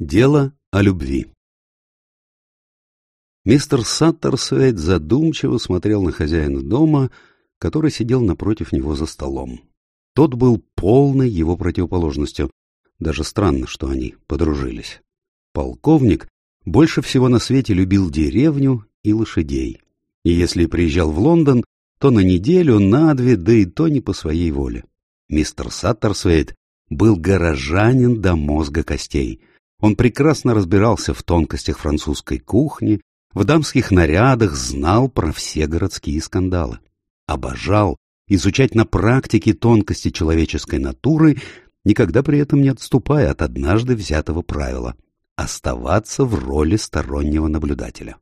Дело о любви Мистер Саттерсвейт задумчиво смотрел на хозяина дома, который сидел напротив него за столом. Тот был полной его противоположностью. Даже странно, что они подружились. Полковник больше всего на свете любил деревню и лошадей. И если приезжал в Лондон, то на неделю, на две, да и то не по своей воле. Мистер Саттерсвейт был горожанин до мозга костей — он прекрасно разбирался в тонкостях французской кухни, в дамских нарядах, знал про все городские скандалы. Обожал изучать на практике тонкости человеческой натуры, никогда при этом не отступая от однажды взятого правила — оставаться в роли стороннего наблюдателя.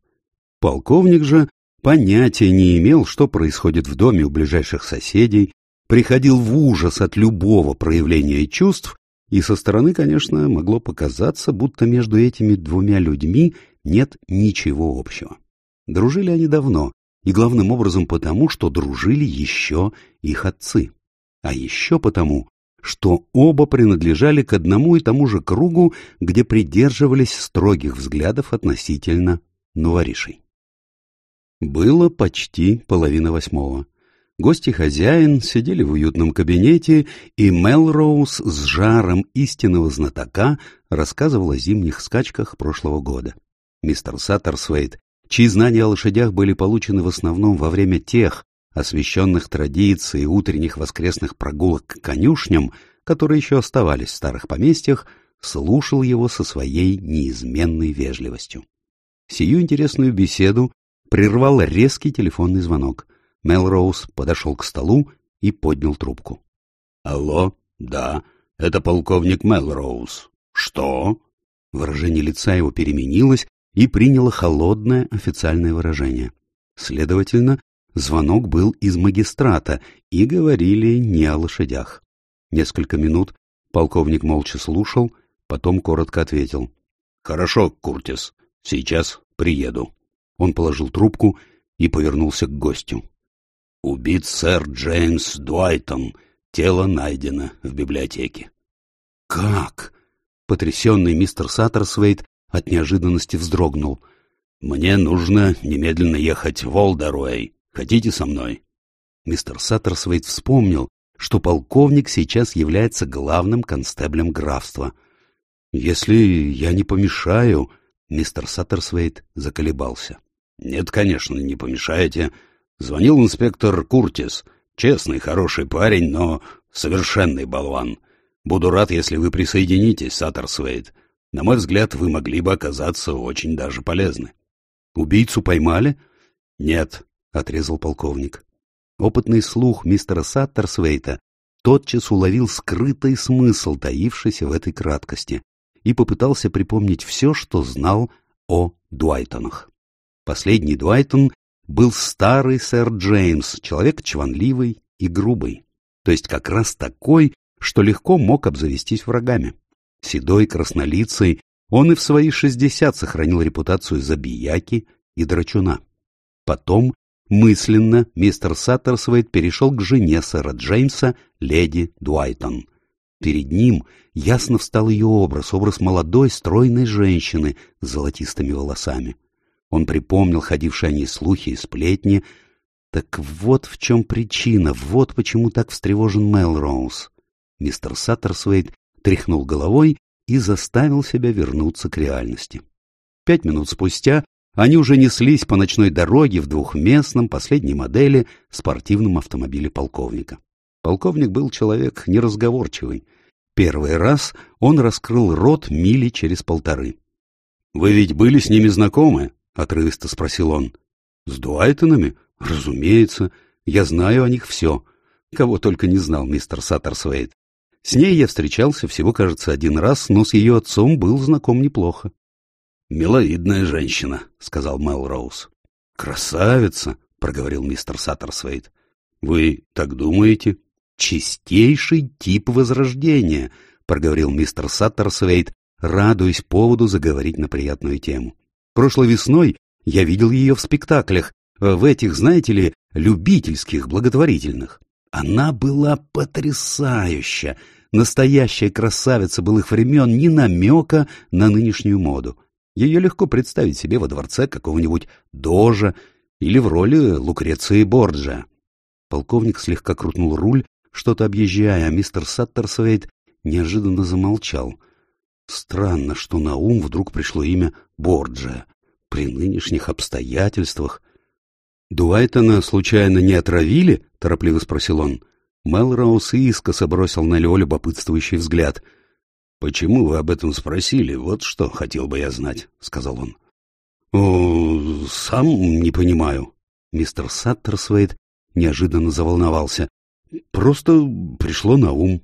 Полковник же понятия не имел, что происходит в доме у ближайших соседей, приходил в ужас от любого проявления чувств и со стороны, конечно, могло показаться, будто между этими двумя людьми нет ничего общего. Дружили они давно, и главным образом потому, что дружили еще их отцы. А еще потому, что оба принадлежали к одному и тому же кругу, где придерживались строгих взглядов относительно новоришей. Было почти половина восьмого. Гости хозяин сидели в уютном кабинете, и Мелроуз с жаром истинного знатока рассказывал о зимних скачках прошлого года. Мистер Саттерсвейт, чьи знания о лошадях были получены в основном во время тех, освященных традицией утренних воскресных прогулок к конюшням, которые еще оставались в старых поместьях, слушал его со своей неизменной вежливостью. Сию интересную беседу прервал резкий телефонный звонок. Мелроуз подошел к столу и поднял трубку. — Алло, да, это полковник Мелроуз. Что? Выражение лица его переменилось и приняло холодное официальное выражение. Следовательно, звонок был из магистрата, и говорили не о лошадях. Несколько минут полковник молча слушал, потом коротко ответил. — Хорошо, Куртис, сейчас приеду. Он положил трубку и повернулся к гостю. Убит сэр Джеймс Дуайтон. Тело найдено в библиотеке. Как? Потрясенный мистер Саттерсвейт от неожиданности вздрогнул. Мне нужно немедленно ехать в Олдеруэй. Хотите со мной? Мистер Саттерсвейт вспомнил, что полковник сейчас является главным констеблем графства. «Если я не помешаю...» — мистер Саттерсвейт заколебался. «Нет, конечно, не помешаете. Звонил инспектор Куртис. Честный, хороший парень, но совершенный болван. Буду рад, если вы присоединитесь, Саттерсвейт. На мой взгляд, вы могли бы оказаться очень даже полезны. Убийцу поймали? Нет, отрезал полковник. Опытный слух мистера Саттерсвейта тотчас уловил скрытый смысл, таившийся в этой краткости, и попытался припомнить все, что знал о Дуайтонах. Последний Дуайтон был старый сэр Джеймс, человек чванливый и грубый, то есть как раз такой, что легко мог обзавестись врагами. Седой, краснолицый, он и в свои шестьдесят сохранил репутацию забияки и драчуна. Потом, мысленно, мистер Саттерсвейт перешел к жене сэра Джеймса, леди Дуайтон. Перед ним ясно встал ее образ, образ молодой, стройной женщины с золотистыми волосами. Он припомнил ходившие о ней слухи и сплетни. Так вот в чем причина, вот почему так встревожен Мелроуз. Мистер Саттерсвейт тряхнул головой и заставил себя вернуться к реальности. Пять минут спустя они уже неслись по ночной дороге в двухместном последней модели спортивном автомобиле полковника. Полковник был человек неразговорчивый. Первый раз он раскрыл рот мили через полторы. — Вы ведь были с ними знакомы? — отрывисто спросил он. — С Дуайтонами? Разумеется. Я знаю о них все. Кого только не знал мистер Саттерсвейт. С ней я встречался всего, кажется, один раз, но с ее отцом был знаком неплохо. — Миловидная женщина, — сказал Мелроуз. — Красавица, — проговорил мистер Саттерсвейт. — Вы так думаете? — Чистейший тип возрождения, — проговорил мистер Саттерсвейт, радуясь поводу заговорить на приятную тему. Прошлой весной я видел ее в спектаклях, э, в этих, знаете ли, любительских, благотворительных. Она была потрясающая, Настоящая красавица былых времен ни намека на нынешнюю моду. Ее легко представить себе во дворце какого-нибудь дожа или в роли Лукреции Борджа. Полковник слегка крутнул руль, что-то объезжая, а мистер Саттерсвейт неожиданно замолчал. Странно, что на ум вдруг пришло имя Борджа. При нынешних обстоятельствах... «Дуайтона случайно не отравили?» — торопливо спросил он. Мелроуз искоса бросил на Лео любопытствующий взгляд. «Почему вы об этом спросили? Вот что хотел бы я знать», — сказал он. «О, сам не понимаю». Мистер Саттерсвейт неожиданно заволновался. «Просто пришло на ум».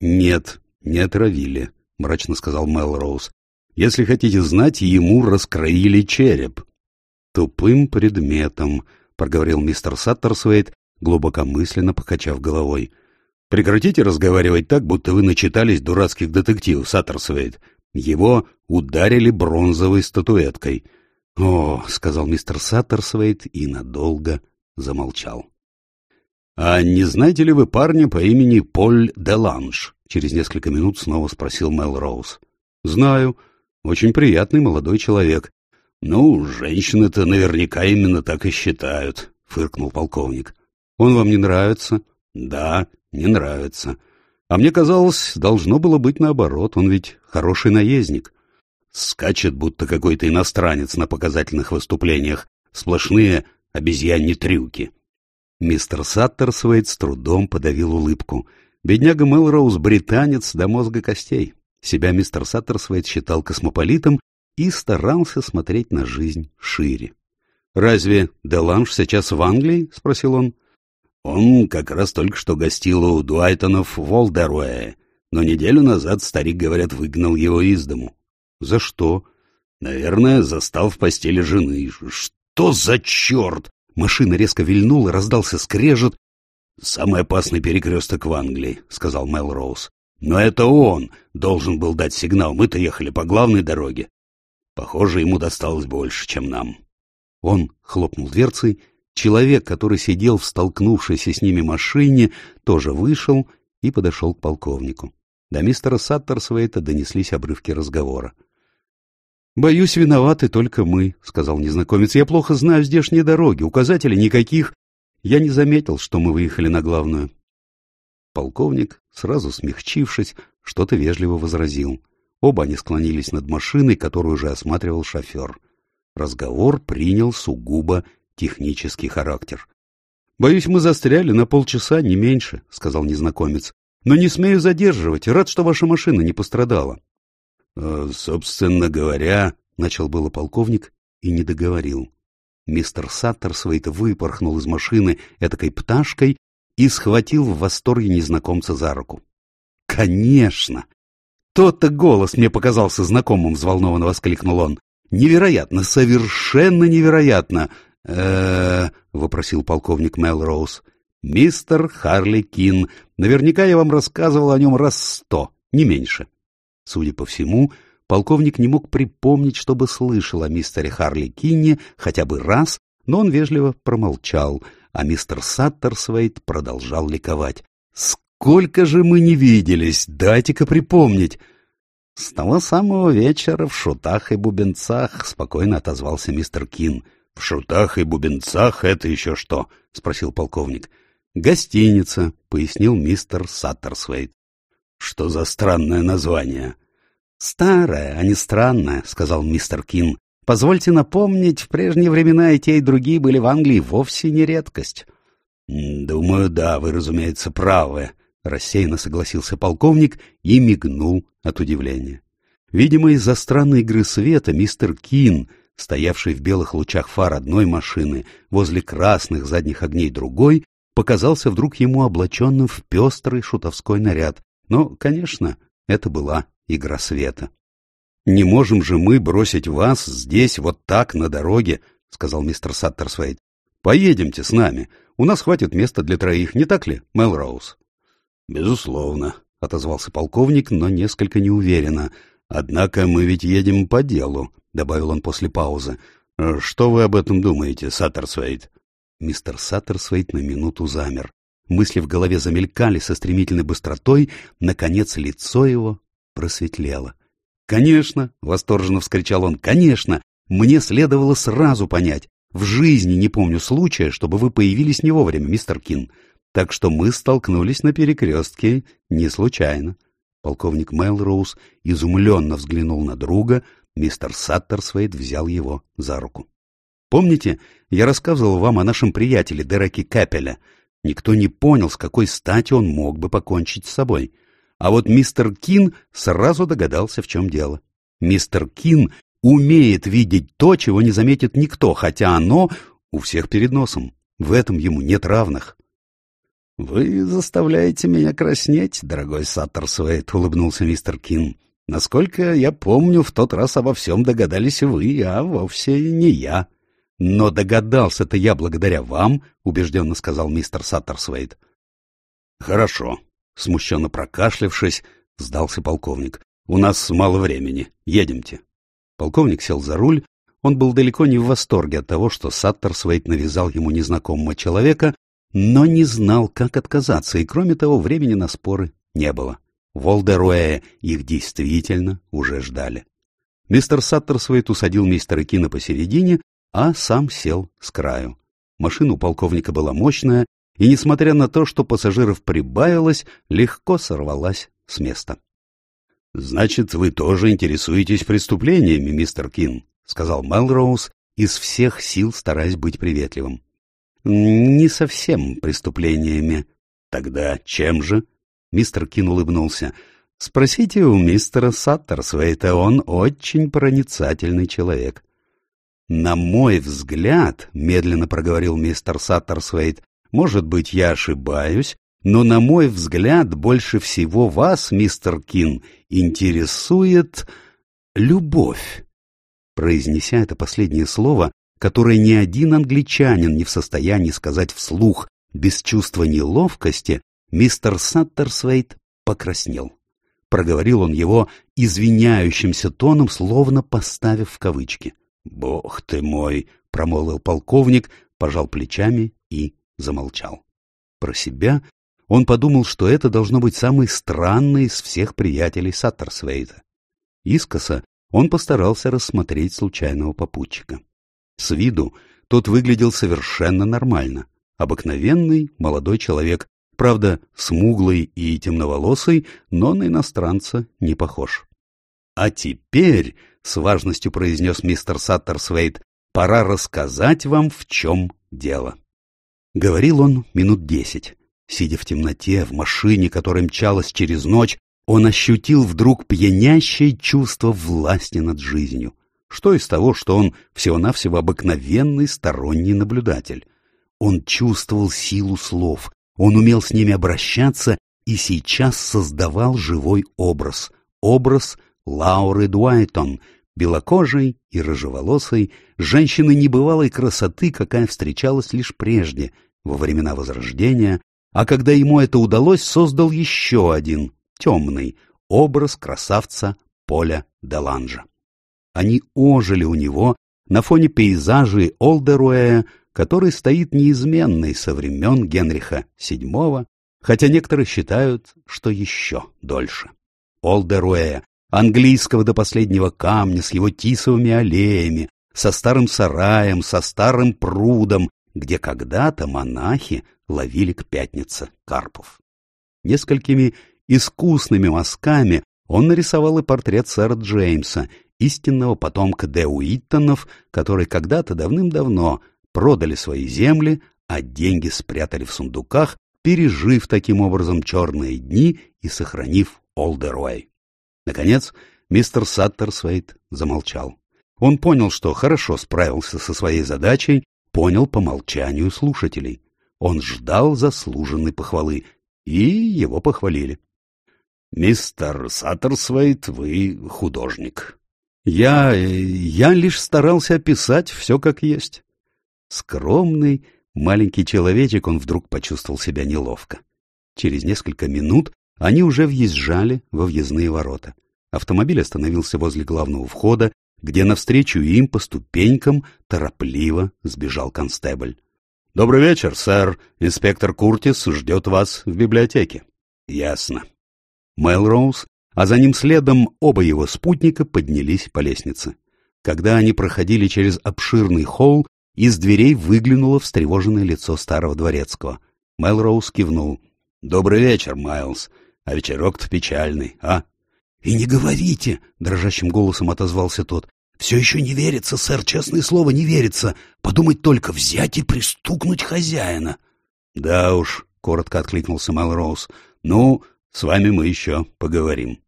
«Нет, не отравили», — мрачно сказал Мелроуз. «Если хотите знать, ему раскроили череп». «Тупым предметом», — проговорил мистер Саттерсвейт, глубокомысленно покачав головой. «Прекратите разговаривать так, будто вы начитались дурацких детективов, Саттерсвейт. Его ударили бронзовой статуэткой». «О», — сказал мистер Саттерсвейт и надолго замолчал. «А не знаете ли вы парня по имени Поль Деланж?» Через несколько минут снова спросил Мел Роуз. «Знаю. Очень приятный молодой человек». «Ну, женщины-то наверняка именно так и считают», — фыркнул полковник. Он вам не нравится? Да, не нравится. А мне казалось, должно было быть наоборот. Он ведь хороший наездник. Скачет, будто какой-то иностранец на показательных выступлениях. Сплошные обезьяньи трюки. Мистер Саттерсвейт с трудом подавил улыбку. Бедняга Мелроуз — британец до мозга костей. Себя мистер Саттерсвейт считал космополитом и старался смотреть на жизнь шире. «Разве Деланж сейчас в Англии?» — спросил он. Он как раз только что гостил у Дуайтонов в Олдеруэе, но неделю назад старик, говорят, выгнал его из дому. За что? Наверное, застал в постели жены. Что за черт? Машина резко вильнула, раздался скрежет. «Самый опасный перекресток в Англии», — сказал Мел Роуз. «Но это он должен был дать сигнал. Мы-то ехали по главной дороге. Похоже, ему досталось больше, чем нам». Он хлопнул дверцей Человек, который сидел в столкнувшейся с ними машине, тоже вышел и подошел к полковнику. До мистера Саттерсвейта донеслись обрывки разговора. «Боюсь, виноваты только мы», — сказал незнакомец. «Я плохо знаю здешние дороги, указателей никаких. Я не заметил, что мы выехали на главную». Полковник, сразу смягчившись, что-то вежливо возразил. Оба они склонились над машиной, которую уже осматривал шофер. Разговор принял сугубо технический характер. «Боюсь, мы застряли на полчаса, не меньше», — сказал незнакомец. «Но не смею задерживать. Рад, что ваша машина не пострадала». «Э, «Собственно говоря», — начал было полковник и не договорил. Мистер Саттерсвейт выпорхнул из машины этакой пташкой и схватил в восторге незнакомца за руку. «Конечно! Тот-то голос мне показался знакомым!» — взволнованно воскликнул он. «Невероятно! Совершенно невероятно! вопросил полковник Мелроуз. «Мистер Харли Кин. Наверняка я вам рассказывал о нем раз сто, не меньше». Судя по всему, полковник не мог припомнить, чтобы слышал о мистере Харли Кинне хотя бы раз, но он вежливо промолчал, а мистер Саттерсвейт продолжал ликовать. «Сколько же мы не виделись! Дайте-ка припомнить!» «С того самого вечера в шутах и бубенцах», — спокойно отозвался мистер Кин. — в шутах и бубенцах это еще что? — спросил полковник. — Гостиница, — пояснил мистер Саттерсвейт. — Что за странное название? — Старое, а не странное, — сказал мистер Кин. — Позвольте напомнить, в прежние времена и те, и другие были в Англии вовсе не редкость. — Думаю, да, вы, разумеется, правы, — рассеянно согласился полковник и мигнул от удивления. Видимо, из-за странной игры света мистер Кин стоявший в белых лучах фар одной машины возле красных задних огней другой, показался вдруг ему облаченным в пестрый шутовской наряд. Но, конечно, это была игра света. «Не можем же мы бросить вас здесь, вот так, на дороге», — сказал мистер Саттерсвейт. «Поедемте с нами. У нас хватит места для троих, не так ли, Мелроуз?» «Безусловно», — отозвался полковник, но несколько неуверенно. «Однако мы ведь едем по делу добавил он после паузы. «Что вы об этом думаете, Саттерсвейт?» Мистер Саттерсвейт на минуту замер. Мысли в голове замелькали со стремительной быстротой, наконец лицо его просветлело. «Конечно!» — восторженно вскричал он. «Конечно! Мне следовало сразу понять. В жизни не помню случая, чтобы вы появились не вовремя, мистер Кин. Так что мы столкнулись на перекрестке не случайно». Полковник Мелроуз изумленно взглянул на друга, мистер Саттерсвейд взял его за руку. «Помните, я рассказывал вам о нашем приятеле Дереке Капеля? Никто не понял, с какой стати он мог бы покончить с собой. А вот мистер Кин сразу догадался, в чем дело. Мистер Кин умеет видеть то, чего не заметит никто, хотя оно у всех перед носом. В этом ему нет равных. — Вы заставляете меня краснеть, дорогой Саттерсвейт, — улыбнулся мистер Кин. — Насколько я помню, в тот раз обо всем догадались вы, а вовсе не я. — Но догадался-то я благодаря вам, — убежденно сказал мистер Саттерсвейт. — Хорошо, Смущенно прокашлявшись, сдался полковник. «У нас мало времени. Едемте». Полковник сел за руль. Он был далеко не в восторге от того, что Саттерсвейт навязал ему незнакомого человека, но не знал, как отказаться, и, кроме того, времени на споры не было. Волдеруэя их действительно уже ждали. Мистер Саттерсвейт усадил мистера Кина посередине, а сам сел с краю. Машина у полковника была мощная, и, несмотря на то, что пассажиров прибавилось, легко сорвалась с места. — Значит, вы тоже интересуетесь преступлениями, мистер Кин, — сказал Мелроуз, из всех сил стараясь быть приветливым. — Не совсем преступлениями. — Тогда чем же? Мистер Кин улыбнулся. — Спросите у мистера Саттерсвейта, он очень проницательный человек. — На мой взгляд, — медленно проговорил мистер Саттерсвейт, может быть, я ошибаюсь, но, на мой взгляд, больше всего вас, мистер Кин, интересует любовь. Произнеся это последнее слово, которое ни один англичанин не в состоянии сказать вслух без чувства неловкости, мистер Саттерсвейт покраснел. Проговорил он его извиняющимся тоном, словно поставив в кавычки. «Бог ты мой!» — промолвил полковник, пожал плечами и замолчал. Про себя он подумал, что это должно быть самый странный из всех приятелей Саттерсвейта. Искоса он постарался рассмотреть случайного попутчика. С виду тот выглядел совершенно нормально. Обыкновенный молодой человек, правда, смуглый и темноволосый, но на иностранца не похож. «А теперь», — с важностью произнес мистер Саттерсвейт, — «пора рассказать вам, в чем дело». Говорил он минут десять. Сидя в темноте, в машине, которая мчалась через ночь, он ощутил вдруг пьянящее чувство власти над жизнью. Что из того, что он всего-навсего обыкновенный сторонний наблюдатель? Он чувствовал силу слов, он умел с ними обращаться и сейчас создавал живой образ. Образ Лауры Дуайтон, белокожей и рыжеволосой, женщины небывалой красоты, какая встречалась лишь прежде, во времена Возрождения, а когда ему это удалось, создал еще один, темный, образ красавца Поля Деланжа. Они ожили у него на фоне пейзажей Олдеруэя, который стоит неизменный со времен Генриха VII, хотя некоторые считают, что еще дольше. Олдеруэя английского до последнего камня с его тисовыми аллеями, со старым сараем, со старым прудом, где когда-то монахи ловили к пятнице карпов. Несколькими искусными мазками он нарисовал и портрет сэра Джеймса, истинного потомка Де Уиттонов, которые когда-то давным-давно продали свои земли, а деньги спрятали в сундуках, пережив таким образом черные дни и сохранив Олдеруэй. Наконец, мистер Саттерсвейт замолчал. Он понял, что хорошо справился со своей задачей, понял по молчанию слушателей. Он ждал заслуженной похвалы, и его похвалили. — Мистер Саттерсвейт, вы художник. Я... я лишь старался описать все как есть. Скромный, маленький человечек, он вдруг почувствовал себя неловко. Через несколько минут они уже въезжали во въездные ворота. Автомобиль остановился возле главного входа, где навстречу им по ступенькам торопливо сбежал констебль. «Добрый вечер, сэр. Инспектор Куртис ждет вас в библиотеке». «Ясно». Мелроуз, а за ним следом оба его спутника поднялись по лестнице. Когда они проходили через обширный холл, из дверей выглянуло встревоженное лицо старого дворецкого. Мелроуз кивнул. «Добрый вечер, Майлз. А вечерок-то печальный, а?» «И не говорите!» — дрожащим голосом отозвался тот. «Все еще не верится, сэр, честное слово, не верится. Подумать только, взять и пристукнуть хозяина!» «Да уж», — коротко откликнулся Мелроуз. «Ну, с вами мы еще поговорим».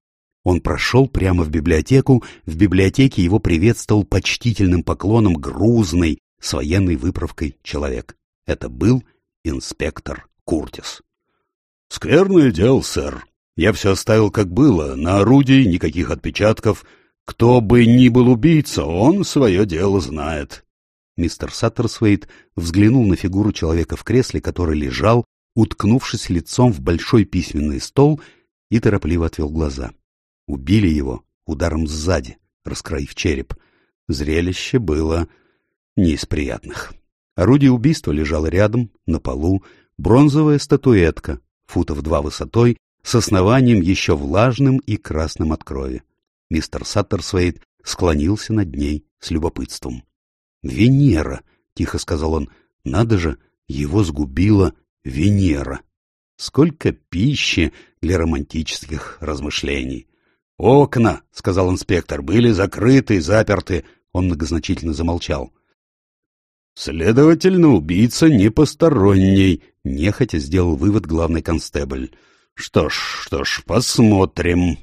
Он прошел прямо в библиотеку, в библиотеке его приветствовал почтительным поклоном грузный, с военной выправкой человек. Это был инспектор Куртис. — Скверное дело, сэр. Я все оставил как было, на орудии никаких отпечатков. Кто бы ни был убийца, он свое дело знает. Мистер Саттерсвейт взглянул на фигуру человека в кресле, который лежал, уткнувшись лицом в большой письменный стол, и торопливо отвел глаза. Убили его ударом сзади, раскроив череп. Зрелище было не из приятных. Орудие убийства лежало рядом, на полу, бронзовая статуэтка, футов два высотой, с основанием еще влажным и красным от крови. Мистер Саттерсвейт склонился над ней с любопытством. «Венера!» — тихо сказал он. «Надо же, его сгубила Венера!» Сколько пищи для романтических размышлений! «Окна!» — сказал инспектор. «Были закрыты и заперты». Он многозначительно замолчал. «Следовательно, убийца не посторонний», — нехотя сделал вывод главный констебль. «Что ж, что ж, посмотрим».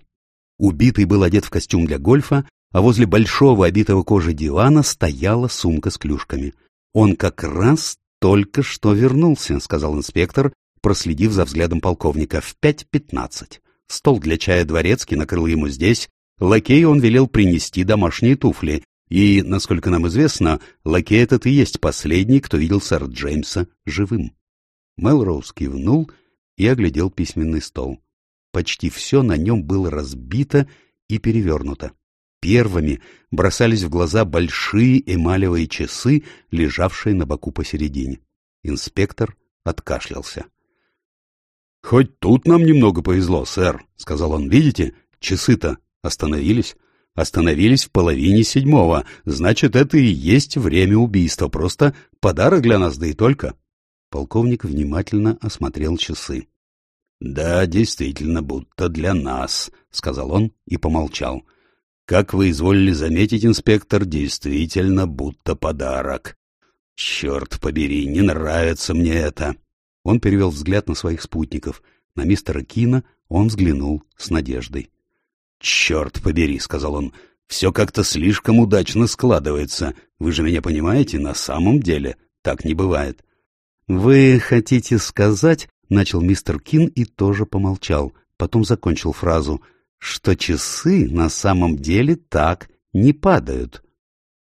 Убитый был одет в костюм для гольфа, а возле большого обитого кожи дивана стояла сумка с клюшками. «Он как раз только что вернулся», — сказал инспектор, проследив за взглядом полковника, — «в пять пятнадцать». Стол для чая дворецкий накрыл ему здесь. Лакей он велел принести домашние туфли. И, насколько нам известно, лакей этот и есть последний, кто видел сэра Джеймса живым. Мелроуз кивнул и оглядел письменный стол. Почти все на нем было разбито и перевернуто. Первыми бросались в глаза большие эмалевые часы, лежавшие на боку посередине. Инспектор откашлялся. «Хоть тут нам немного повезло, сэр», — сказал он. «Видите, часы-то остановились. Остановились в половине седьмого. Значит, это и есть время убийства. Просто подарок для нас, да и только». Полковник внимательно осмотрел часы. «Да, действительно, будто для нас», — сказал он и помолчал. «Как вы изволили заметить, инспектор, действительно будто подарок. Черт побери, не нравится мне это». Он перевел взгляд на своих спутников. На мистера Кина он взглянул с надеждой. «Черт побери», — сказал он, — «все как-то слишком удачно складывается. Вы же меня понимаете, на самом деле так не бывает». «Вы хотите сказать...» — начал мистер Кин и тоже помолчал, потом закончил фразу, «что часы на самом деле так не падают».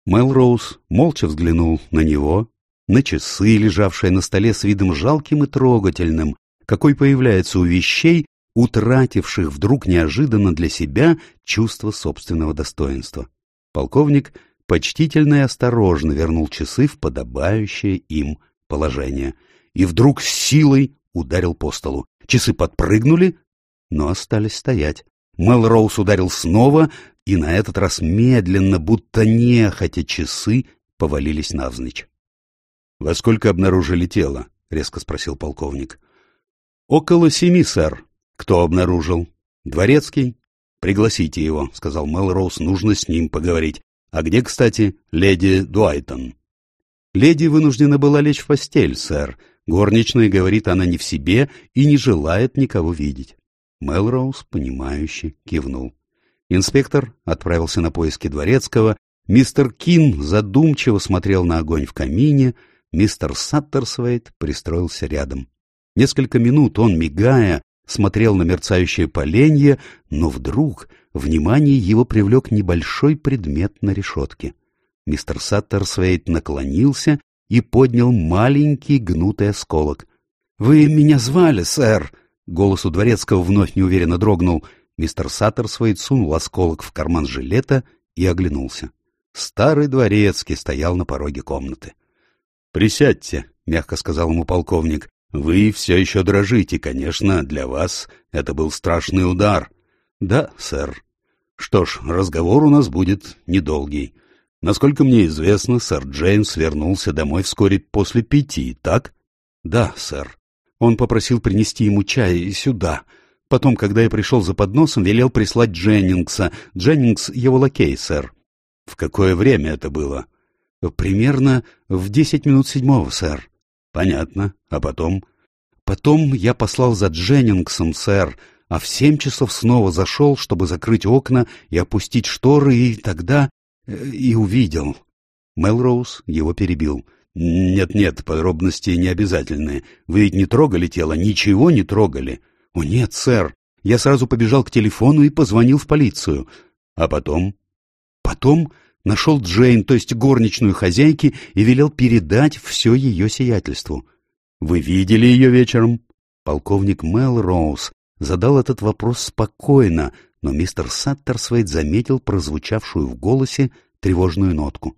Мелроуз молча взглянул на него, на часы, лежавшие на столе с видом жалким и трогательным, какой появляется у вещей, утративших вдруг неожиданно для себя чувство собственного достоинства. Полковник почтительно и осторожно вернул часы в подобающее им положение и вдруг с силой ударил по столу. Часы подпрыгнули, но остались стоять. Мелроуз ударил снова, и на этот раз медленно, будто нехотя часы повалились навзничь. — Во сколько обнаружили тело? — резко спросил полковник. — Около семи, сэр. Кто обнаружил? — Дворецкий. — Пригласите его, — сказал Мелроуз, — нужно с ним поговорить. А где, кстати, леди Дуайтон? — Леди вынуждена была лечь в постель, сэр. Горничная говорит, она не в себе и не желает никого видеть. Мелроуз, понимающе кивнул. Инспектор отправился на поиски Дворецкого. Мистер Кин задумчиво смотрел на огонь в камине — Мистер Саттерсвейт пристроился рядом. Несколько минут он, мигая, смотрел на мерцающее поленье, но вдруг внимание его привлек небольшой предмет на решетке. Мистер Саттерсвейт наклонился и поднял маленький гнутый осколок. — Вы меня звали, сэр? Голос у дворецкого вновь неуверенно дрогнул. Мистер Саттерсвейт сунул осколок в карман жилета и оглянулся. Старый дворецкий стоял на пороге комнаты. — Присядьте, мягко сказал ему полковник. «Вы все еще дрожите, конечно, для вас это был страшный удар». «Да, сэр». «Что ж, разговор у нас будет недолгий. Насколько мне известно, сэр Джеймс вернулся домой вскоре после пяти, так?» «Да, сэр. Он попросил принести ему чай сюда. Потом, когда я пришел за подносом, велел прислать Дженнингса. Дженнингс — его лакей, сэр». «В какое время это было?» «Примерно в десять минут седьмого, сэр». Понятно. А потом? Потом я послал за Дженнингсом, сэр, а в семь часов снова зашел, чтобы закрыть окна и опустить шторы, и тогда... И увидел. Мелроуз его перебил. «Нет-нет, подробности не обязательны. Вы ведь не трогали тело, ничего не трогали». «О, нет, сэр. Я сразу побежал к телефону и позвонил в полицию. А потом?» «Потом нашел Джейн, то есть горничную хозяйки, и велел передать все ее сиятельству. «Вы видели ее вечером?» Полковник Мел Роуз задал этот вопрос спокойно, но мистер Саттерсвейт заметил прозвучавшую в голосе тревожную нотку.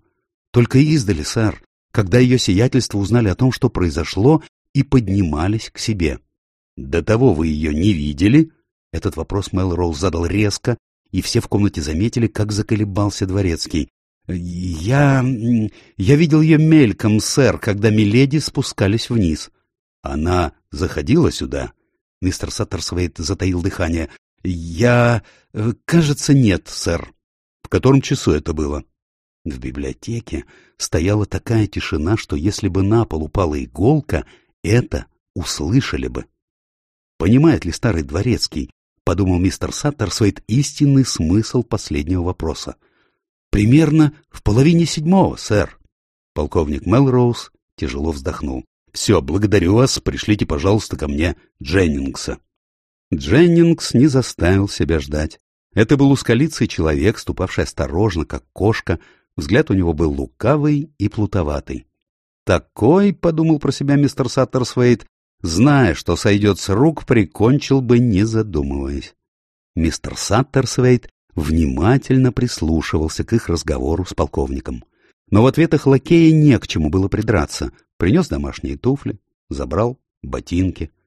«Только издали, сэр, когда ее сиятельство узнали о том, что произошло, и поднимались к себе». «До того вы ее не видели?» Этот вопрос Мел Роуз задал резко, и все в комнате заметили, как заколебался дворецкий. «Я... я видел ее мельком, сэр, когда миледи спускались вниз». «Она заходила сюда?» Мистер Саттерсвейт затаил дыхание. «Я... кажется, нет, сэр». «В котором часу это было?» В библиотеке стояла такая тишина, что если бы на пол упала иголка, это услышали бы. Понимает ли старый дворецкий, — подумал мистер Саттерсвейт, — истинный смысл последнего вопроса? — Примерно в половине седьмого, сэр. Полковник Мелроуз тяжело вздохнул. Все, благодарю вас, пришлите, пожалуйста, ко мне Дженнингса. Дженнингс не заставил себя ждать. Это был узколицый человек, ступавший осторожно, как кошка. Взгляд у него был лукавый и плутоватый. Такой, — подумал про себя мистер Саттерсвейт, — зная, что сойдет с рук, прикончил бы, не задумываясь. Мистер Саттерсвейт внимательно прислушивался к их разговору с полковником. Но в ответах лакея не к чему было придраться. Принес домашние туфли, забрал ботинки. —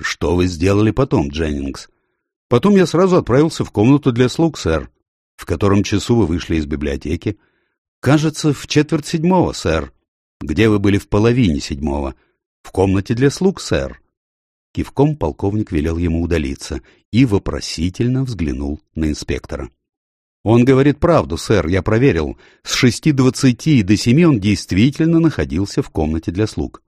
Что вы сделали потом, Дженнингс? — Потом я сразу отправился в комнату для слуг, сэр. — В котором часу вы вышли из библиотеки? — Кажется, в четверть седьмого, сэр. — Где вы были в половине седьмого? — В комнате для слуг, сэр. Кивком полковник велел ему удалиться и вопросительно взглянул на инспектора. «Он говорит правду, сэр, я проверил. С шести двадцати до семи он действительно находился в комнате для слуг».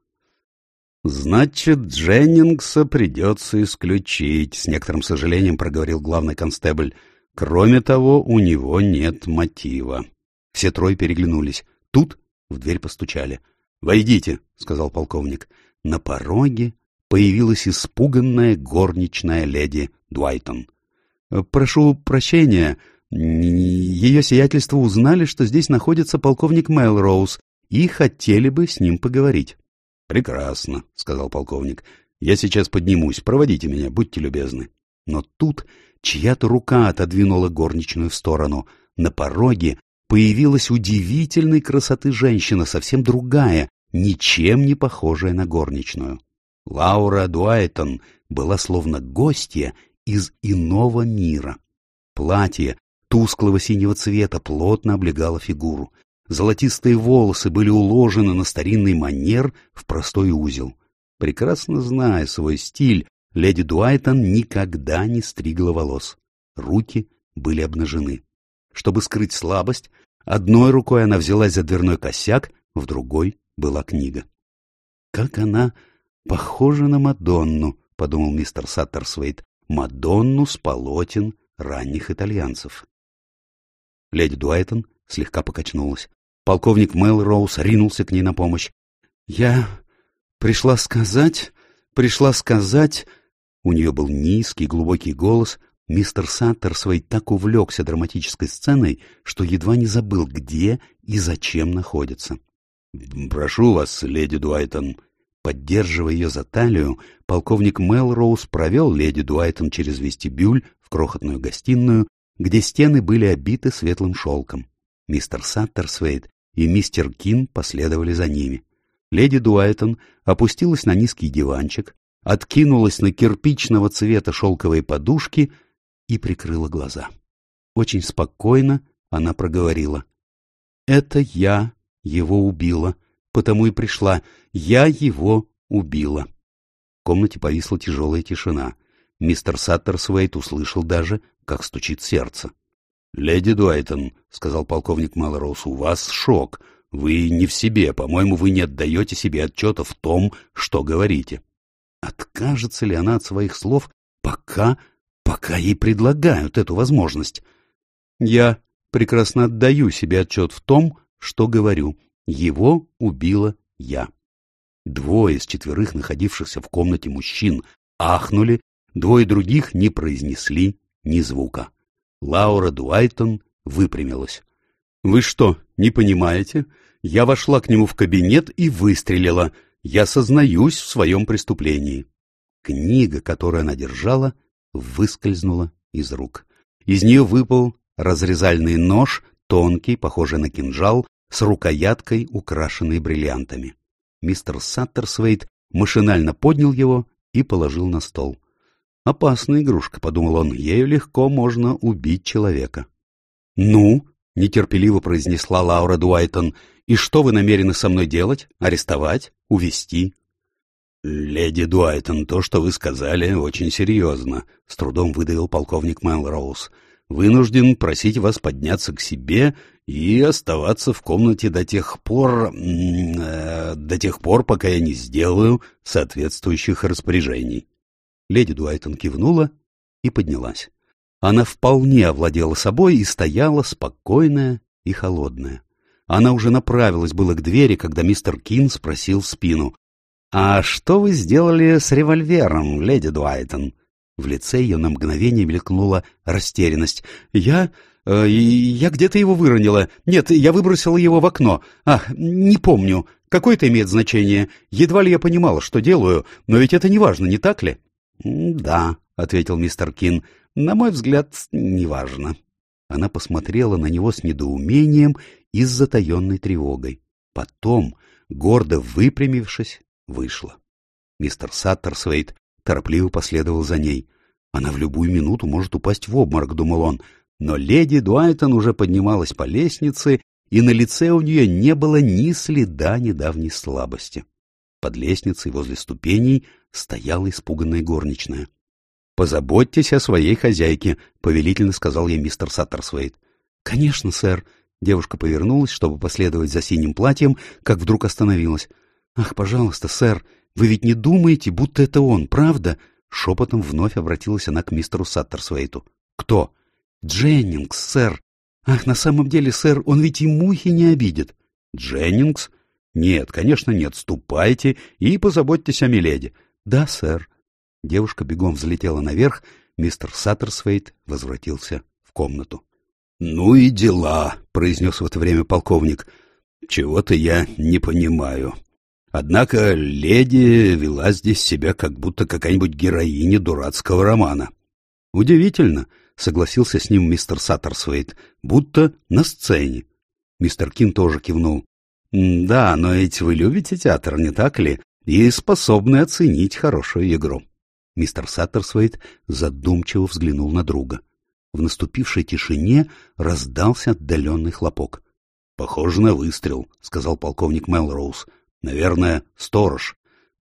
«Значит, Дженнингса придется исключить», — с некоторым сожалением проговорил главный констебль. «Кроме того, у него нет мотива». Все трое переглянулись. Тут в дверь постучали. «Войдите», — сказал полковник. На пороге появилась испуганная горничная леди Дуайтон. «Прошу прощения, ее сиятельство узнали, что здесь находится полковник Мэлроуз, и хотели бы с ним поговорить». «Прекрасно», — сказал полковник. «Я сейчас поднимусь, проводите меня, будьте любезны». Но тут чья-то рука отодвинула горничную в сторону. На пороге появилась удивительной красоты женщина, совсем другая, ничем не похожая на горничную. Лаура Дуайтон была словно гостья из иного мира. Платье тусклого синего цвета плотно облегало фигуру. Золотистые волосы были уложены на старинный манер в простой узел. Прекрасно зная свой стиль, леди Дуайтон никогда не стригла волос. Руки были обнажены. Чтобы скрыть слабость, одной рукой она взялась за дверной косяк, в другой была книга. Как она Похоже на Мадонну, — подумал мистер Саттерсвейт, — Мадонну с полотен ранних итальянцев. Леди Дуайтон слегка покачнулась. Полковник Мелроуз ринулся к ней на помощь. — Я пришла сказать, пришла сказать... У нее был низкий, глубокий голос. Мистер Саттерсвейт так увлекся драматической сценой, что едва не забыл, где и зачем находится. — Прошу вас, леди Дуайтон, Поддерживая ее за талию, полковник Мелроуз провел леди Дуайтон через вестибюль в крохотную гостиную, где стены были обиты светлым шелком. Мистер Саттерсвейт и мистер Кин последовали за ними. Леди Дуайтон опустилась на низкий диванчик, откинулась на кирпичного цвета шелковые подушки и прикрыла глаза. Очень спокойно она проговорила. — Это я его убила, потому и пришла. Я его убила. В комнате повисла тяжелая тишина. Мистер Саттерсвейт услышал даже, как стучит сердце. — Леди Дуайтон, — сказал полковник Малроуз, — у вас шок. Вы не в себе. По-моему, вы не отдаете себе отчета в том, что говорите. Откажется ли она от своих слов, пока, пока ей предлагают эту возможность? Я прекрасно отдаю себе отчет в том, что говорю. Его убила я. Двое из четверых находившихся в комнате мужчин ахнули, двое других не произнесли ни звука. Лаура Дуайтон выпрямилась. — Вы что, не понимаете? Я вошла к нему в кабинет и выстрелила. Я сознаюсь в своем преступлении. Книга, которую она держала, выскользнула из рук. Из нее выпал разрезальный нож, тонкий, похожий на кинжал, с рукояткой, украшенной бриллиантами. Мистер Саттерсвейт машинально поднял его и положил на стол. «Опасная игрушка», — подумал он, — «ею легко можно убить человека». «Ну?» — нетерпеливо произнесла Лаура Дуайтон. «И что вы намерены со мной делать? Арестовать? Увести? «Леди Дуайтон, то, что вы сказали, очень серьезно», — с трудом выдавил полковник Мэлроуз. «Вынужден просить вас подняться к себе и оставаться в комнате до тех пор... Э, до тех пор, пока я не сделаю соответствующих распоряжений». Леди Дуайтон кивнула и поднялась. Она вполне овладела собой и стояла спокойная и холодная. Она уже направилась было к двери, когда мистер Кин спросил в спину. «А что вы сделали с револьвером, леди Дуайтон?» В лице ее на мгновение мелькнула растерянность. «Я... Э, я где-то его выронила. Нет, я выбросила его в окно. Ах, не помню. Какое это имеет значение? Едва ли я понимала, что делаю, но ведь это не важно, не так ли?» «Да», — ответил мистер Кин, — «на мой взгляд, неважно». Она посмотрела на него с недоумением и с затаенной тревогой. Потом, гордо выпрямившись, вышла. Мистер Саттерсвейт торопливо последовал за ней. Она в любую минуту может упасть в обморок, думал он, но леди Дуайтон уже поднималась по лестнице, и на лице у нее не было ни следа недавней слабости. Под лестницей возле ступеней стояла испуганная горничная. — Позаботьтесь о своей хозяйке, — повелительно сказал ей мистер Саттерсвейт. — Конечно, сэр. Девушка повернулась, чтобы последовать за синим платьем, как вдруг остановилась. «Ах, пожалуйста, сэр, вы ведь не думаете, будто это он, правда?» Шепотом вновь обратилась она к мистеру Саттерсвейту. «Кто?» «Дженнингс, сэр. Ах, на самом деле, сэр, он ведь и мухи не обидит». «Дженнингс? Нет, конечно, нет. Ступайте и позаботьтесь о Миледи». «Да, сэр». Девушка бегом взлетела наверх, мистер Саттерсвейт возвратился в комнату. «Ну и дела», — произнес в это время полковник. «Чего-то я не понимаю. Однако леди вела здесь себя, как будто какая-нибудь героиня дурацкого романа. Удивительно, согласился с ним мистер Саттерсвейт, будто на сцене. Мистер Кин тоже кивнул. Да, но ведь вы любите театр, не так ли? И способны оценить хорошую игру. Мистер Саттерсвейт задумчиво взглянул на друга. В наступившей тишине раздался отдаленный хлопок. — Похоже на выстрел, — сказал полковник Мелроуз. Наверное, сторож.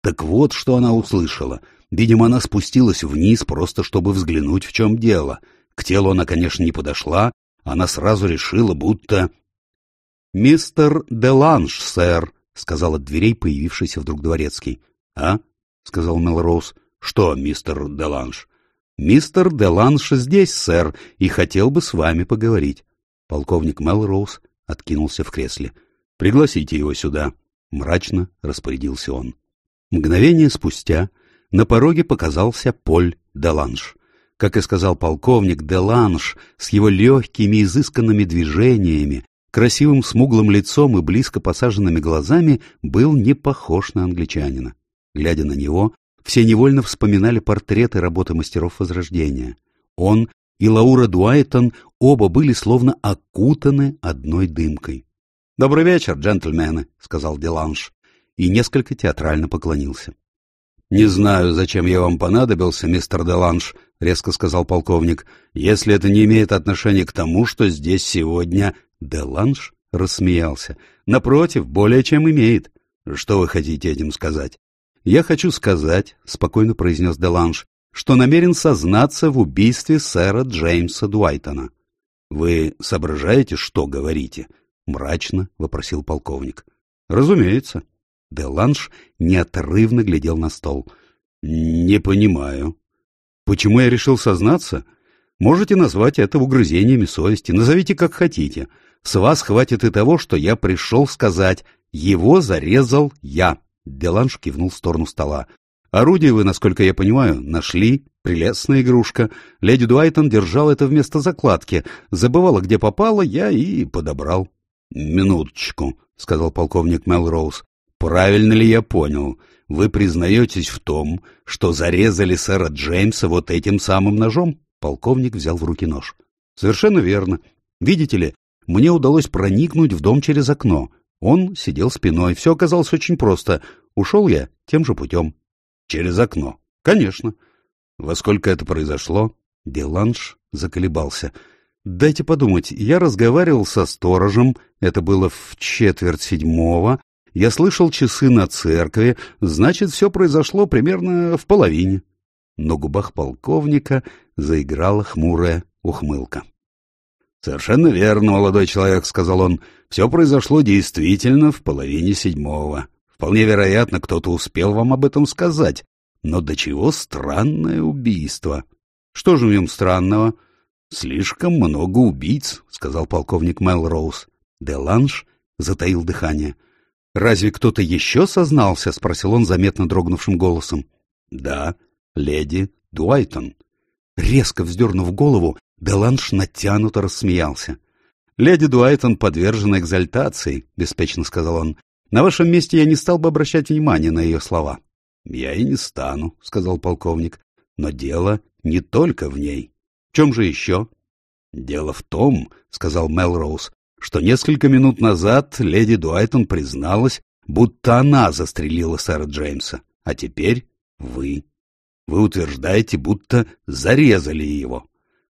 Так вот, что она услышала. Видимо, она спустилась вниз, просто чтобы взглянуть, в чем дело. К телу она, конечно, не подошла. Она сразу решила, будто... — Мистер Деланж, сэр, — сказал от дверей появившийся вдруг дворецкий. — А? — сказал Мелроуз. — Что, мистер Деланж? — Мистер Деланж здесь, сэр, и хотел бы с вами поговорить. Полковник Мелроуз откинулся в кресле. — Пригласите его сюда. —— мрачно распорядился он. Мгновение спустя на пороге показался Поль Деланж. Как и сказал полковник, Деланж с его легкими изысканными движениями, красивым смуглым лицом и близко посаженными глазами был не похож на англичанина. Глядя на него, все невольно вспоминали портреты работы мастеров Возрождения. Он и Лаура Дуайтон оба были словно окутаны одной дымкой. «Добрый вечер, джентльмены», — сказал Деланш. и несколько театрально поклонился. — Не знаю, зачем я вам понадобился, мистер Деланж, — резко сказал полковник, — если это не имеет отношения к тому, что здесь сегодня... Деланж рассмеялся. — Напротив, более чем имеет. Что вы хотите этим сказать? — Я хочу сказать, — спокойно произнес Деланж, — что намерен сознаться в убийстве сэра Джеймса Дуайтона. — Вы соображаете, что говорите? — мрачно вопросил полковник. — Разумеется. Деланж неотрывно глядел на стол. — Не понимаю. — Почему я решил сознаться? Можете назвать это угрызениями совести, назовите как хотите. С вас хватит и того, что я пришел сказать. Его зарезал я. Деланж кивнул в сторону стола. Орудие вы, насколько я понимаю, нашли. Прелестная игрушка. Леди Дуайтон держал это вместо закладки. Забывала, где попало, я и подобрал. — Минуточку, — сказал полковник Мелроуз. — Правильно ли я понял? Вы признаетесь в том, что зарезали сэра Джеймса вот этим самым ножом? Полковник взял в руки нож. — Совершенно верно. Видите ли, мне удалось проникнуть в дом через окно. Он сидел спиной. Все оказалось очень просто. Ушел я тем же путем. — Через окно? — Конечно. — Во сколько это произошло? Деланж заколебался. — Дайте подумать. Я разговаривал со сторожем. Это было в четверть седьмого. Я слышал часы на церкви. Значит, все произошло примерно в половине. На губах полковника заиграла хмурая ухмылка. — Совершенно верно, молодой человек, — сказал он. — Все произошло действительно в половине седьмого. Вполне вероятно, кто-то успел вам об этом сказать. Но до чего странное убийство? — Что же в нем странного? — Слишком много убийц, — сказал полковник Мелроуз. Деланж затаил дыхание. — Разве кто-то еще сознался? — спросил он заметно дрогнувшим голосом. — Да, леди Дуайтон. Резко вздернув голову, Деланш натянуто рассмеялся. — Леди Дуайтон подвержена экзальтации, — беспечно сказал он. — На вашем месте я не стал бы обращать внимание на ее слова. — Я и не стану, — сказал полковник. — Но дело не только в ней. В чем же еще? — Дело в том, — сказал Мелроуз, — что несколько минут назад леди Дуайтон призналась, будто она застрелила сэра Джеймса, а теперь вы. Вы утверждаете, будто зарезали его.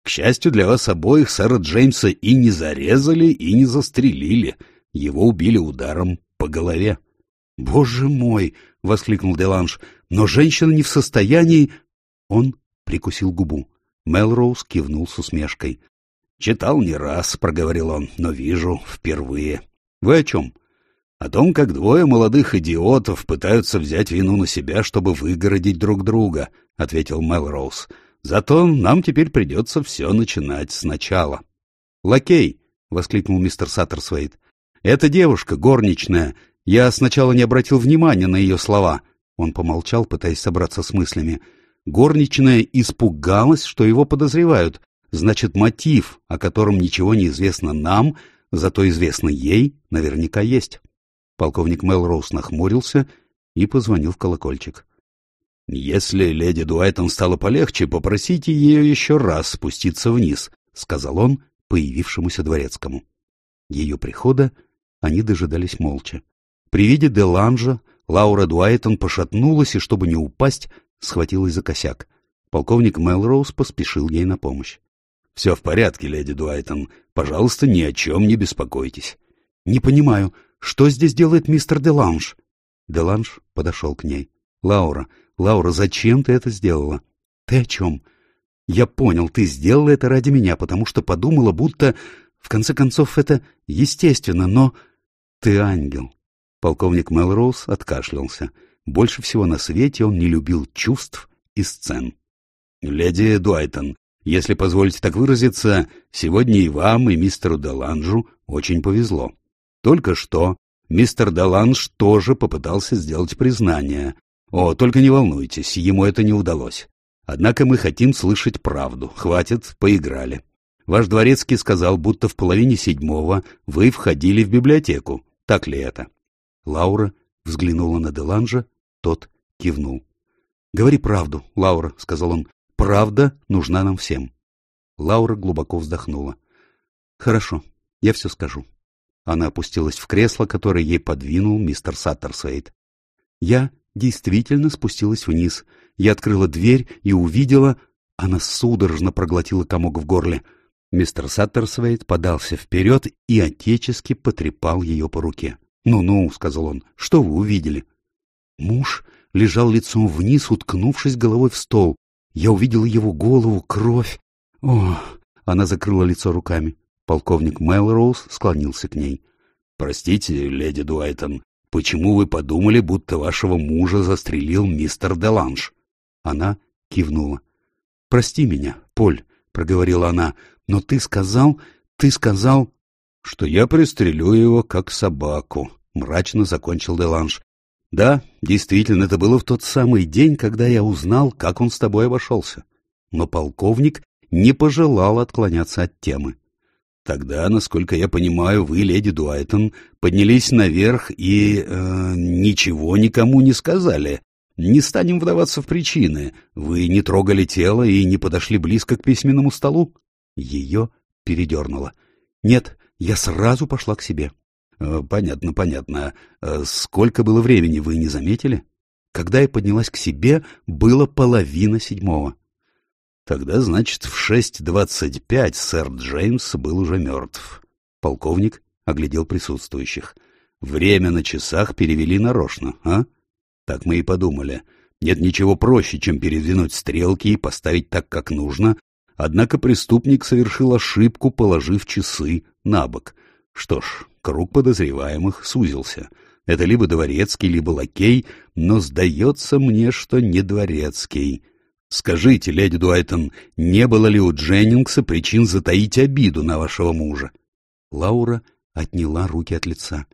К счастью для вас обоих, сэра Джеймса и не зарезали, и не застрелили. Его убили ударом по голове. — Боже мой! — воскликнул Деланж. — Но женщина не в состоянии... Он прикусил губу. Мелроуз кивнул с усмешкой. — Читал не раз, — проговорил он, — но вижу впервые. — Вы о чем? — О том, как двое молодых идиотов пытаются взять вину на себя, чтобы выгородить друг друга, — ответил Мелроуз. Зато нам теперь придется все начинать сначала. — Лакей! — воскликнул мистер Саттерсвейт. — Эта девушка, горничная. Я сначала не обратил внимания на ее слова. Он помолчал, пытаясь собраться с мыслями. Горничная испугалась, что его подозревают. Значит, мотив, о котором ничего не известно нам, зато известно ей, наверняка есть. Полковник Мелроуз нахмурился и позвонил в колокольчик. «Если леди Дуайтон стало полегче, попросите ее еще раз спуститься вниз», — сказал он появившемуся дворецкому. Ее прихода они дожидались молча. При виде Деланжа Лаура Дуайтон пошатнулась и, чтобы не упасть, схватилась за косяк. Полковник Мелроуз поспешил ей на помощь. — Все в порядке, леди Дуайтон. Пожалуйста, ни о чем не беспокойтесь. — Не понимаю, что здесь делает мистер Деланж? Деланж подошел к ней. — Лаура, Лаура, зачем ты это сделала? Ты о чем? Я понял, ты сделала это ради меня, потому что подумала, будто, в конце концов, это естественно, но... Ты ангел. Полковник Мелроуз откашлялся. Больше всего на свете он не любил чувств и сцен. «Леди Дуайтон, если позволите так выразиться, сегодня и вам, и мистеру Деланжу очень повезло. Только что мистер Деланж тоже попытался сделать признание, о, только не волнуйтесь, ему это не удалось. Однако мы хотим слышать правду. Хватит, поиграли. Ваш дворецкий сказал, будто в половине седьмого вы входили в библиотеку. Так ли это? Лаура взглянула на Деланжа, тот кивнул. — Говори правду, Лаура, — сказал он. — Правда нужна нам всем. Лаура глубоко вздохнула. — Хорошо, я все скажу. Она опустилась в кресло, которое ей подвинул мистер Саттерсвейт. Я действительно спустилась вниз. Я открыла дверь и увидела... Она судорожно проглотила комок в горле. Мистер Саттерсвейт подался вперед и отечески потрепал ее по руке. «Ну-ну», — сказал он, — «что вы увидели?» Муж лежал лицом вниз, уткнувшись головой в стол. Я увидела его голову, кровь. О! Она закрыла лицо руками. Полковник Мелроуз склонился к ней. «Простите, леди Дуайтон, почему вы подумали, будто вашего мужа застрелил мистер Деланж?» Она кивнула. «Прости меня, Поль», — проговорила она, — «но ты сказал, ты сказал...» «Что я пристрелю его, как собаку», — мрачно закончил Деланж. «Да, действительно, это было в тот самый день, когда я узнал, как он с тобой обошелся». Но полковник не пожелал отклоняться от темы. Тогда, насколько я понимаю, вы, леди Дуайтон, поднялись наверх и э, ничего никому не сказали. Не станем вдаваться в причины. Вы не трогали тело и не подошли близко к письменному столу? Ее передернуло. Нет, я сразу пошла к себе. Э, понятно, понятно. Э, сколько было времени, вы не заметили? Когда я поднялась к себе, было половина седьмого. Тогда, значит, в шесть двадцать пять сэр Джеймс был уже мертв. Полковник оглядел присутствующих. Время на часах перевели нарочно, а? Так мы и подумали. Нет ничего проще, чем передвинуть стрелки и поставить так, как нужно. Однако преступник совершил ошибку, положив часы на бок. Что ж, круг подозреваемых сузился. Это либо дворецкий, либо лакей, но сдается мне, что не дворецкий. Скажите, леди Дуайтон, не было ли у Дженнингса причин затаить обиду на вашего мужа? Лаура отняла руки от лица.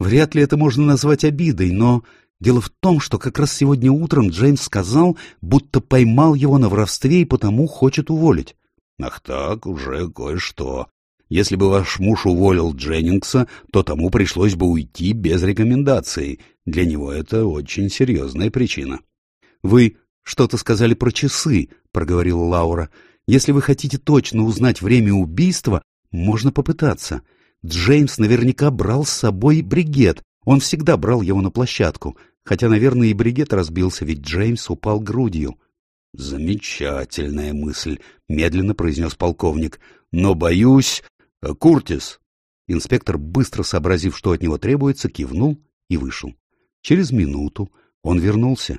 Вряд ли это можно назвать обидой, но дело в том, что как раз сегодня утром Джеймс сказал, будто поймал его на воровстве и потому хочет уволить. Ах так, уже кое-что. Если бы ваш муж уволил Дженнингса, то тому пришлось бы уйти без рекомендации. Для него это очень серьезная причина. Вы «Что-то сказали про часы», — проговорила Лаура. «Если вы хотите точно узнать время убийства, можно попытаться. Джеймс наверняка брал с собой бригет. Он всегда брал его на площадку. Хотя, наверное, и бригет разбился, ведь Джеймс упал грудью». «Замечательная мысль», — медленно произнес полковник. «Но, боюсь... Куртис!» Инспектор, быстро сообразив, что от него требуется, кивнул и вышел. Через минуту он вернулся.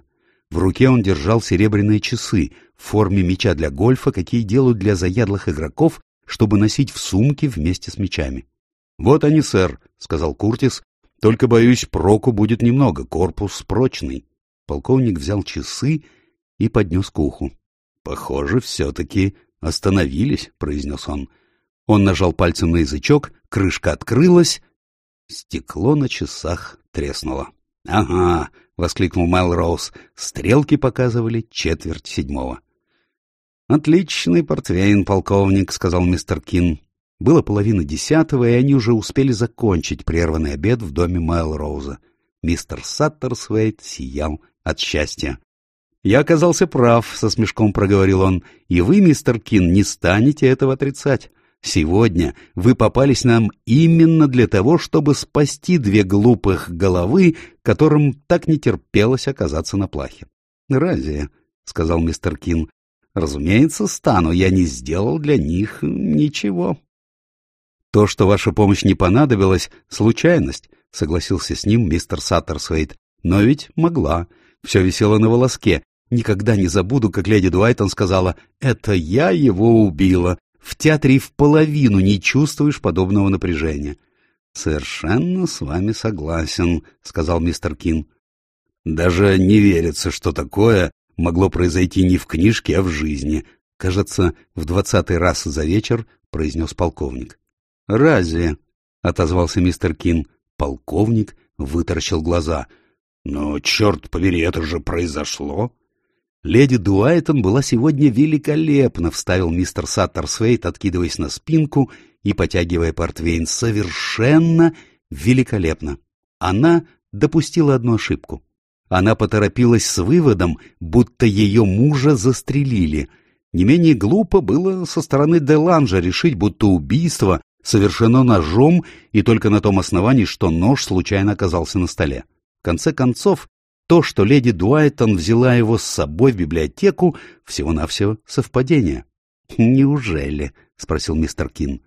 В руке он держал серебряные часы в форме мяча для гольфа, какие делают для заядлых игроков, чтобы носить в сумке вместе с мячами. — Вот они, сэр, — сказал Куртис, — только, боюсь, проку будет немного, корпус прочный. Полковник взял часы и поднес к уху. — Похоже, все-таки остановились, — произнес он. Он нажал пальцем на язычок, крышка открылась, стекло на часах треснуло. — Ага, — воскликнул Майлроуз. Стрелки показывали четверть седьмого. — Отличный портвейн, полковник, — сказал мистер Кин. Было половина десятого, и они уже успели закончить прерванный обед в доме Майлроуза. Мистер Саттерсвейт сиял от счастья. — Я оказался прав, — со смешком проговорил он, — и вы, мистер Кин, не станете этого отрицать. Сегодня вы попались нам именно для того, чтобы спасти две глупых головы, которым так не терпелось оказаться на плахе. — Разве? — сказал мистер Кин. — Разумеется, стану. Я не сделал для них ничего. — То, что ваша помощь не понадобилась, — случайность, — согласился с ним мистер Саттерсвейт. — Но ведь могла. Все висело на волоске. Никогда не забуду, как леди Дуайтон сказала «Это я его убила», в театре и в половину не чувствуешь подобного напряжения. — Совершенно с вами согласен, — сказал мистер Кин. — Даже не верится, что такое могло произойти не в книжке, а в жизни. Кажется, в двадцатый раз за вечер произнес полковник. — Разве? — отозвался мистер Кин. Полковник вытаращил глаза. — Но, черт побери, это же произошло! «Леди Дуайтон была сегодня великолепна», — вставил мистер Саттерсвейт, откидываясь на спинку и потягивая портвейн. «Совершенно великолепно. Она допустила одну ошибку. Она поторопилась с выводом, будто ее мужа застрелили. Не менее глупо было со стороны Деланжа решить, будто убийство совершено ножом и только на том основании, что нож случайно оказался на столе. В конце концов, То, что леди Дуайтон взяла его с собой в библиотеку, всего-навсего совпадение. «Неужели?» — спросил мистер Кин.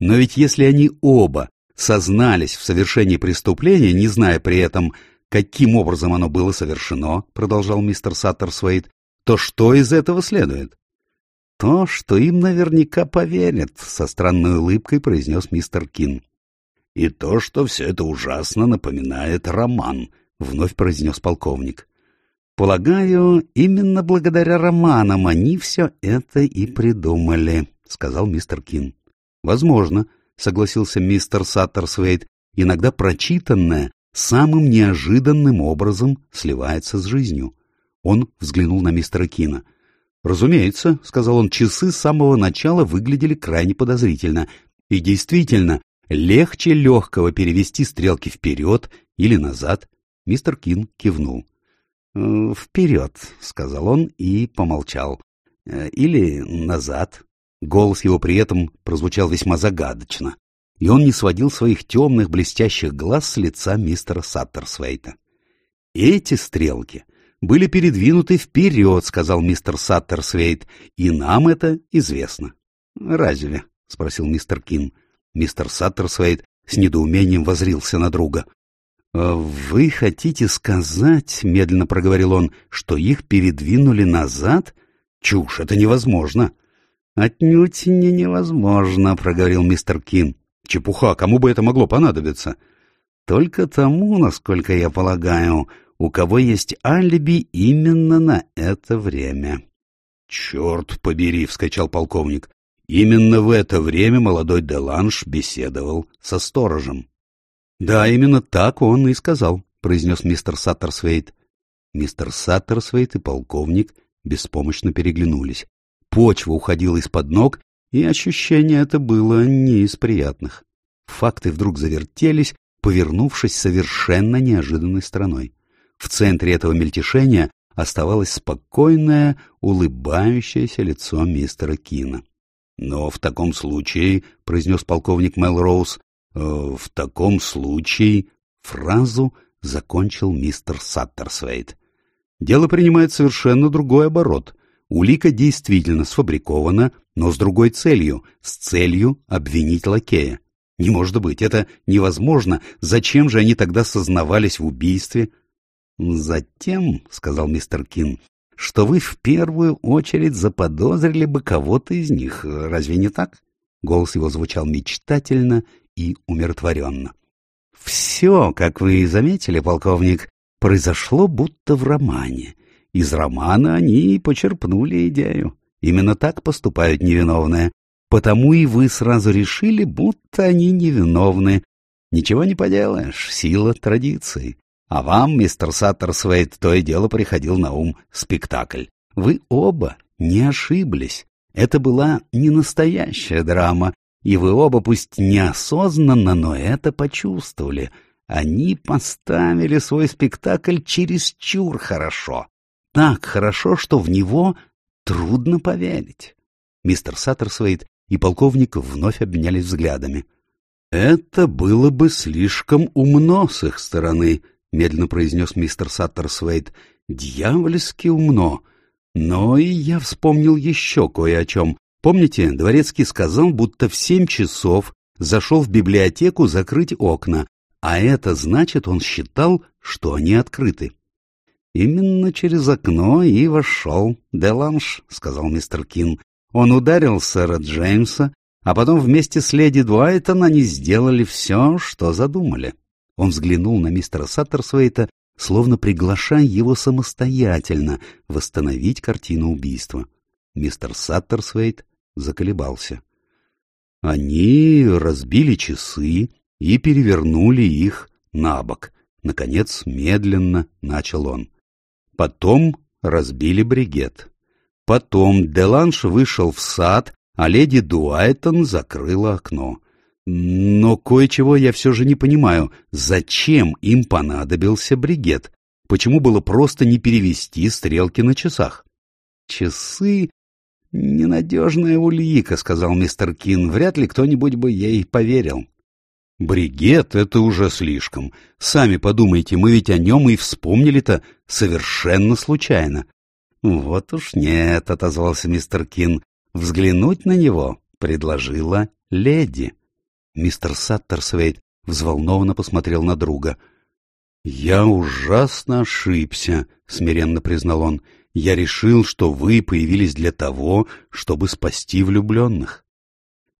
«Но ведь если они оба сознались в совершении преступления, не зная при этом, каким образом оно было совершено, — продолжал мистер Саттерсвейт, — то что из этого следует? — То, что им наверняка поверят, — со странной улыбкой произнес мистер Кин. — И то, что все это ужасно напоминает роман, — вновь произнес полковник. — Полагаю, именно благодаря романам они все это и придумали, — сказал мистер Кин. — Возможно, — согласился мистер Саттерсвейт, — иногда прочитанное самым неожиданным образом сливается с жизнью. Он взглянул на мистера Кина. «Разумеется», — сказал он, — «часы с самого начала выглядели крайне подозрительно. И действительно, легче легкого перевести стрелки вперед или назад». Мистер Кин кивнул. «Э, «Вперед», — сказал он и помолчал. «Э, «Или назад». Голос его при этом прозвучал весьма загадочно, и он не сводил своих темных блестящих глаз с лица мистера Саттерсвейта. Эти стрелки были передвинуты вперед, — сказал мистер Саттерсвейт, — и нам это известно. — Разве? — спросил мистер Кин. Мистер Саттерсвейт с недоумением возрился на друга. «А — Вы хотите сказать, — медленно проговорил он, — что их передвинули назад? Чушь, это невозможно. — Отнюдь не невозможно, — проговорил мистер Кин. — Чепуха, кому бы это могло понадобиться? — Только тому, насколько я полагаю, у кого есть алиби именно на это время. — Черт побери! — вскачал полковник. Именно в это время молодой Деланш беседовал со сторожем. — Да, именно так он и сказал, — произнес мистер Саттерсвейт. Мистер Саттерсвейт и полковник беспомощно переглянулись. Почва уходила из-под ног, и ощущение это было не из приятных. Факты вдруг завертелись, повернувшись совершенно неожиданной стороной. В центре этого мельтешения оставалось спокойное, улыбающееся лицо мистера Кина. — Но в таком случае, — произнес полковник Мелроуз, в таком случае фразу закончил мистер Саттерсвейт. Дело принимает совершенно другой оборот. Улика действительно сфабрикована, но с другой целью, с целью обвинить лакея. Не может быть, это невозможно. Зачем же они тогда сознавались в убийстве? «Затем, — сказал мистер Кин, — что вы в первую очередь заподозрили бы кого-то из них. Разве не так?» Голос его звучал мечтательно и умиротворенно. «Все, как вы заметили, полковник, произошло будто в романе. Из романа они почерпнули идею. Именно так поступают невиновные. Потому и вы сразу решили, будто они невиновны. Ничего не поделаешь, сила традиции. А вам, мистер Саттерсвейт, то и дело приходил на ум спектакль. Вы оба не ошиблись. Это была не настоящая драма, и вы оба, пусть неосознанно, но это почувствовали. Они поставили свой спектакль чересчур хорошо. Так хорошо, что в него трудно поверить. Мистер Саттерсвейт и полковник вновь обменялись взглядами. — Это было бы слишком умно с их стороны, медленно произнес мистер Саттерсвейт. «Дьявольски умно. Но и я вспомнил еще кое о чем. Помните, Дворецкий сказал, будто в семь часов зашел в библиотеку закрыть окна, а это значит, он считал, что они открыты. «Именно через окно и вошел Деланш», — сказал мистер Кин. Он ударил сэра Джеймса, а потом вместе с леди Дуайтон они сделали все, что задумали. Он взглянул на мистера Саттерсвейта, словно приглашая его самостоятельно восстановить картину убийства. Мистер Саттерсвейт заколебался. Они разбили часы и перевернули их на бок. Наконец, медленно начал он. Потом разбили бригет. Потом Деланш вышел в сад, а леди Дуайтон закрыла окно. Но кое-чего я все же не понимаю. Зачем им понадобился бригет? Почему было просто не перевести стрелки на часах? Часы — ненадежная улика, — сказал мистер Кин. Вряд ли кто-нибудь бы ей поверил. Бригет — это уже слишком. Сами подумайте, мы ведь о нем и вспомнили-то совершенно случайно. Вот уж нет, — отозвался мистер Кин. Взглянуть на него предложила леди. Мистер Саттерсвейт взволнованно посмотрел на друга. «Я ужасно ошибся», — смиренно признал он. «Я решил, что вы появились для того, чтобы спасти влюбленных».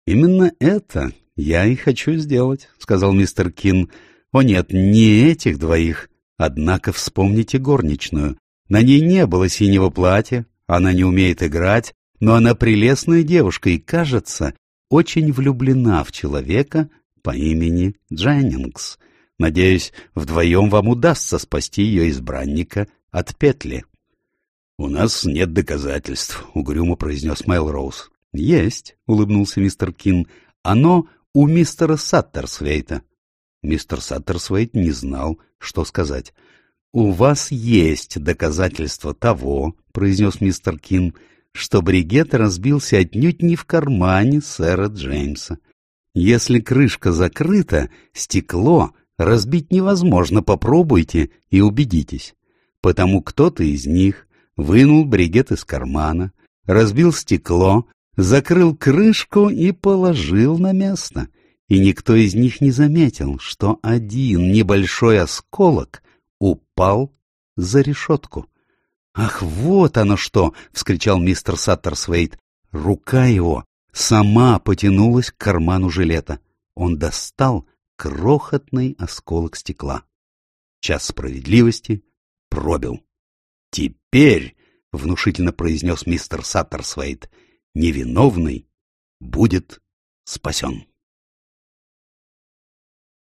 «Именно это я и хочу сделать», — сказал мистер Кин. «О нет, не этих двоих. Однако вспомните горничную. На ней не было синего платья, она не умеет играть, но она прелестная девушка и, кажется, очень влюблена в человека по имени Дженнингс. Надеюсь, вдвоем вам удастся спасти ее избранника от петли. — У нас нет доказательств, — угрюмо произнес Майлроуз. — Есть, — улыбнулся мистер Кин. — Оно у мистера Саттерсвейта. Мистер Саттерсвейт не знал, что сказать. — У вас есть доказательства того, — произнес мистер Кин, — что бригет разбился отнюдь не в кармане сэра Джеймса. Если крышка закрыта, стекло разбить невозможно, попробуйте и убедитесь. Потому кто-то из них вынул бригет из кармана, разбил стекло, закрыл крышку и положил на место. И никто из них не заметил, что один небольшой осколок упал за решетку. «Ах, вот оно что!» — вскричал мистер Саттерсвейт. Рука его сама потянулась к карману жилета. Он достал крохотный осколок стекла. Час справедливости пробил. «Теперь», — внушительно произнес мистер Саттерсвейт, — «невиновный будет спасен».